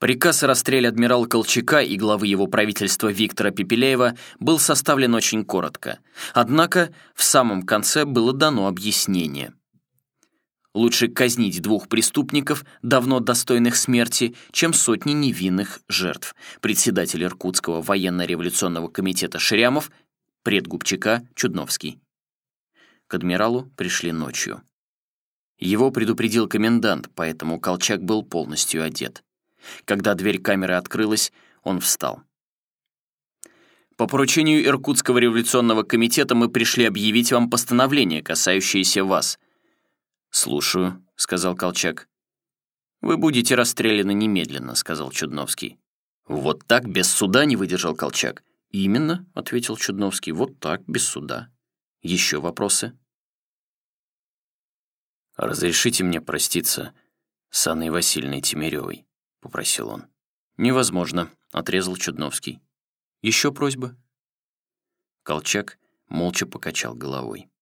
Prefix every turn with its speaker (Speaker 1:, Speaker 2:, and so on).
Speaker 1: Приказ о расстреле адмирала Колчака и главы его правительства Виктора Пепелеева был составлен очень коротко. Однако в самом конце было дано объяснение. Лучше казнить двух преступников, давно достойных смерти, чем сотни невинных жертв. Председатель Иркутского военно-революционного комитета Ширямов, предгубчака Чудновский. К адмиралу пришли ночью. Его предупредил комендант, поэтому Колчак был полностью одет. Когда дверь камеры открылась, он встал. По поручению Иркутского революционного комитета мы пришли объявить вам постановление, касающееся вас. «Слушаю», — сказал Колчак. «Вы будете расстреляны немедленно», — сказал Чудновский. «Вот так, без суда?» — не выдержал Колчак. «Именно», — ответил Чудновский, — «вот так, без суда». «Еще вопросы?» «Разрешите мне проститься с Анной Васильевной Тимиревой», — попросил он. «Невозможно», — отрезал Чудновский. «Еще просьба?» Колчак молча покачал головой.